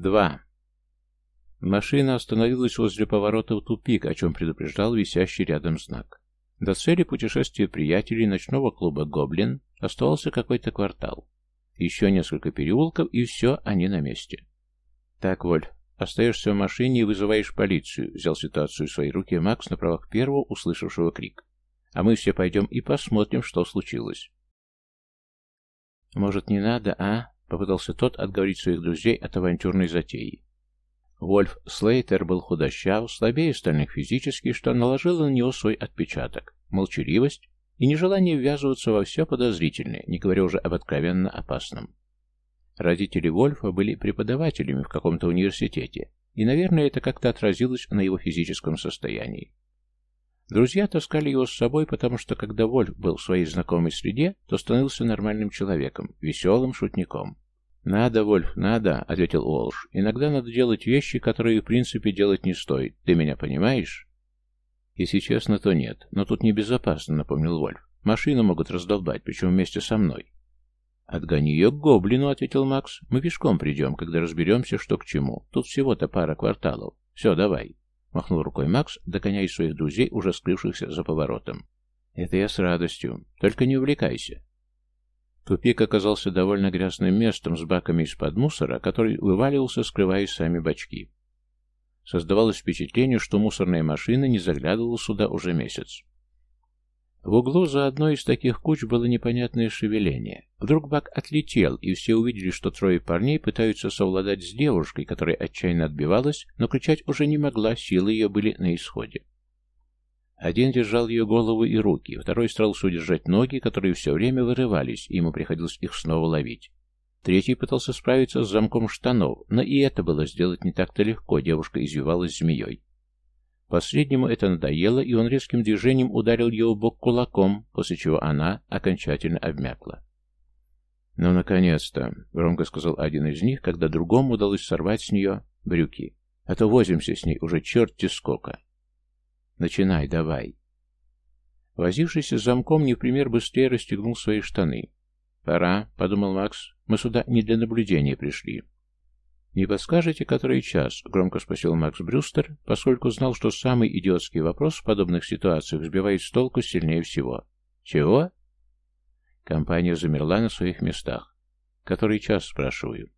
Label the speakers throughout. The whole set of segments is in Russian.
Speaker 1: Два. Машина остановилась возле поворота в тупик, о чем предупреждал висящий рядом знак. До цели путешествия приятелей ночного клуба «Гоблин» оставался какой-то квартал. Еще несколько переулков, и все, они на месте. «Так, Вольф, остаешься в машине и вызываешь полицию», — взял ситуацию в свои руки Макс на правах первого, услышавшего крик. «А мы все пойдем и посмотрим, что случилось». «Может, не надо, а?» — попытался тот отговорить своих друзей от авантюрной затеи. Вольф Слейтер был худощав, слабее остальных физически, что наложило на него свой отпечаток, молчаливость и нежелание ввязываться во все подозрительное, не говоря уже об откровенно опасном. Родители Вольфа были преподавателями в каком-то университете, и, наверное, это как-то отразилось на его физическом состоянии. Друзья таскали его с собой, потому что, когда Вольф был в своей знакомой среде, то становился нормальным человеком, веселым шутником. «Надо, Вольф, надо», — ответил Уолш. «Иногда надо делать вещи, которые, в принципе, делать не стоит. Ты меня понимаешь?» «Если честно, то нет. Но тут небезопасно», — напомнил Вольф. «Машину могут раздолбать, причем вместе со мной». «Отгони ее к гоблину», — ответил Макс. «Мы пешком придем, когда разберемся, что к чему. Тут всего-то пара кварталов. Все, давай». Махнул рукой Макс, догоняя своих друзей, уже скрывшихся за поворотом. «Это я с радостью. Только не увлекайся. Тупик оказался довольно грязным местом с баками из-под мусора, который вываливался, скрывая сами бачки. Создавалось впечатление, что мусорная машина не заглядывала сюда уже месяц. В углу за одной из таких куч было непонятное шевеление. Вдруг бак отлетел, и все увидели, что трое парней пытаются совладать с девушкой, которая отчаянно отбивалась, но кричать уже не могла, силы ее были на исходе. Один держал ее голову и руки, второй старался удержать ноги, которые все время вырывались, и ему приходилось их снова ловить. Третий пытался справиться с замком штанов, но и это было сделать не так-то легко, девушка извивалась змеей. Последнему это надоело, и он резким движением ударил ее в бок кулаком, после чего она окончательно обмякла. «Ну, наконец-то!» — громко сказал один из них, когда другому удалось сорвать с нее брюки. «А то возимся с ней уже черти сколько!» Начинай, давай. Возившийся с замком не в пример быстрее расстегнул свои штаны. «Пора», — подумал Макс, — «мы сюда не для наблюдения пришли». «Не подскажете, который час?» — громко спросил Макс Брюстер, поскольку знал, что самый идиотский вопрос в подобных ситуациях сбивает с толку сильнее всего. «Чего?» Компания замерла на своих местах. «Который час?» — спрашиваю.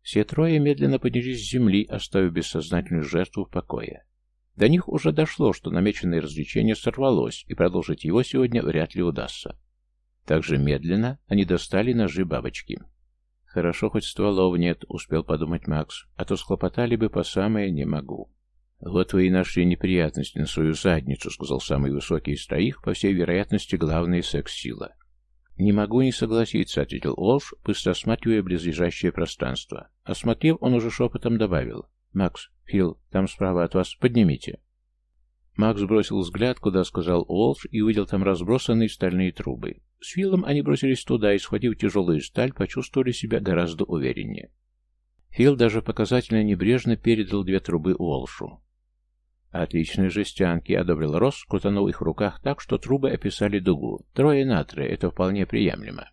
Speaker 1: Все трое медленно поднялись с земли, оставив бессознательную жертву в покое. До них уже дошло, что намеченное развлечение сорвалось, и продолжить его сегодня вряд ли удастся. Также медленно они достали ножи бабочки. «Хорошо, хоть стволов нет», — успел подумать Макс, «а то схлопотали бы по самое не могу». «Вот вы и нашли неприятности на свою задницу», — сказал самый высокий из троих, по всей вероятности, главная секс-сила. «Не могу не согласиться», — ответил Уолш, быстро осматривая близлежащее пространство. Осмотрев, он уже шепотом добавил. «Макс, Фил, там справа от вас, поднимите». Макс бросил взгляд, куда сказал Уолш, и увидел там разбросанные стальные трубы. С Филом они бросились туда и, схватив тяжелую сталь, почувствовали себя гораздо увереннее. Фил даже показательно небрежно передал две трубы Уолшу. «Отличные жестянки», — одобрил Росс, крутанув их в руках так, что трубы описали дугу. «Трое на трое — это вполне приемлемо».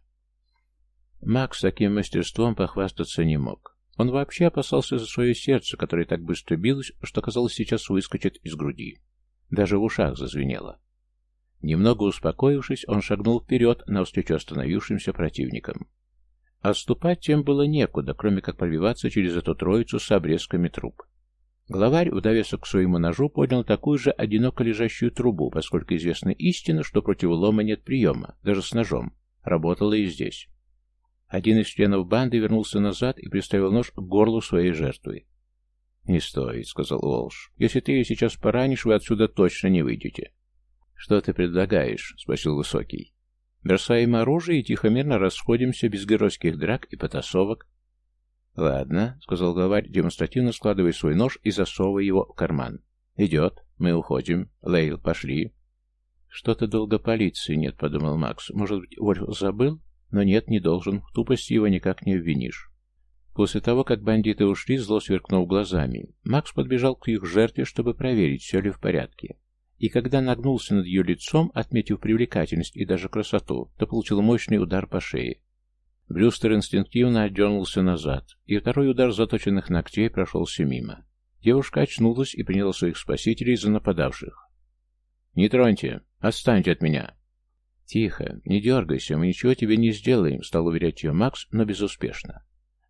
Speaker 1: Макс таким мастерством похвастаться не мог. Он вообще опасался за свое сердце, которое так быстро билось, что, казалось, сейчас выскочит из груди. Даже в ушах зазвенело. Немного успокоившись, он шагнул вперед навстречу остановившимся противникам. Отступать тем было некуда, кроме как пробиваться через эту троицу с обрезками труб. Главарь, в довесок к своему ножу, поднял такую же одиноко лежащую трубу, поскольку известна истина, что против лома нет приема, даже с ножом. Работала и здесь. Один из членов банды вернулся назад и приставил нож к горлу своей жертвы. «Не стоит», — сказал Уолш. «Если ты ее сейчас поранишь, вы отсюда точно не выйдете». «Что ты предлагаешь?» — спросил Высокий. «Бросаем оружие и тихо-мирно расходимся без геройских драк и потасовок». «Ладно», — сказал главарь, демонстративно складывая свой нож и засовывая его в карман. «Идет. Мы уходим. Лейл, пошли». «Что-то долго полиции нет», — подумал Макс. «Может быть, Вольф забыл? Но нет, не должен, в тупости его никак не обвинишь. После того, как бандиты ушли, зло сверкнув глазами, Макс подбежал к их жертве, чтобы проверить, все ли в порядке. И когда нагнулся над ее лицом, отметив привлекательность и даже красоту, то получил мощный удар по шее. Брюстер инстинктивно отдернулся назад, и второй удар заточенных ногтей прошелся мимо. Девушка очнулась и приняла своих спасителей за нападавших. «Не троньте! Отстаньте от меня!» «Тихо, не дергайся, мы ничего тебе не сделаем», — стал уверять ее Макс, но безуспешно.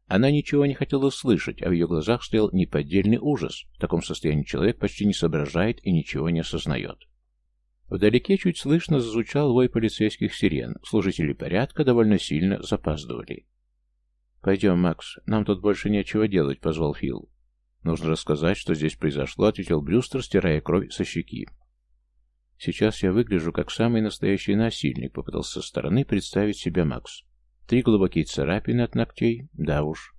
Speaker 1: Она ничего не хотела слышать, а в ее глазах стоял неподдельный ужас. В таком состоянии человек почти не соображает и ничего не осознает. Вдалеке чуть слышно зазвучал вой полицейских сирен. Служители порядка довольно сильно запаздывали. «Пойдем, Макс, нам тут больше нечего делать», — позвал Фил. «Нужно рассказать, что здесь произошло», — ответил Брюстер, стирая кровь со щеки. «Сейчас я выгляжу как самый настоящий насильник», — попытался со стороны представить себя Макс. Три глубокие царапины от ногтей? Да уж.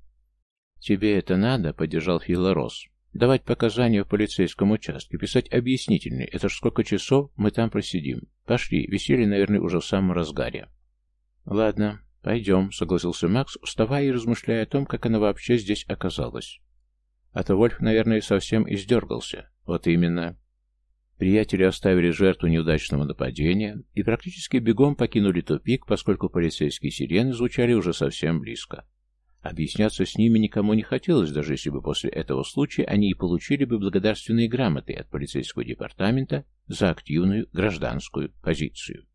Speaker 1: «Тебе это надо?» — поддержал Фила Рос. «Давать показания в полицейском участке, писать объяснительные. Это ж сколько часов мы там просидим. Пошли, веселье, наверное, уже в самом разгаре». «Ладно, пойдем», — согласился Макс, вставая и размышляя о том, как она вообще здесь оказалась. А то Вольф, наверное, совсем издергался. Вот именно. Приятели оставили жертву неудачного нападения и практически бегом покинули тупик, поскольку полицейские сирены звучали уже совсем близко. Объясняться с ними никому не хотелось, даже если бы после этого случая они и получили бы благодарственные грамоты от полицейского департамента за активную гражданскую позицию.